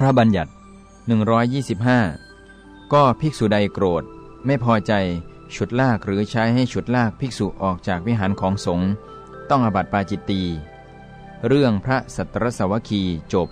พระบัญญัติ 125 ก็ภิกษุใดโกรธ ไม่พอใจฉุดลากหรือใช้ให้ฉุดลากภิกษุออกจากวิหารของสงฆ์ต้องอบัติปาจิตตี เรื่องพระสัตรสวคีจบ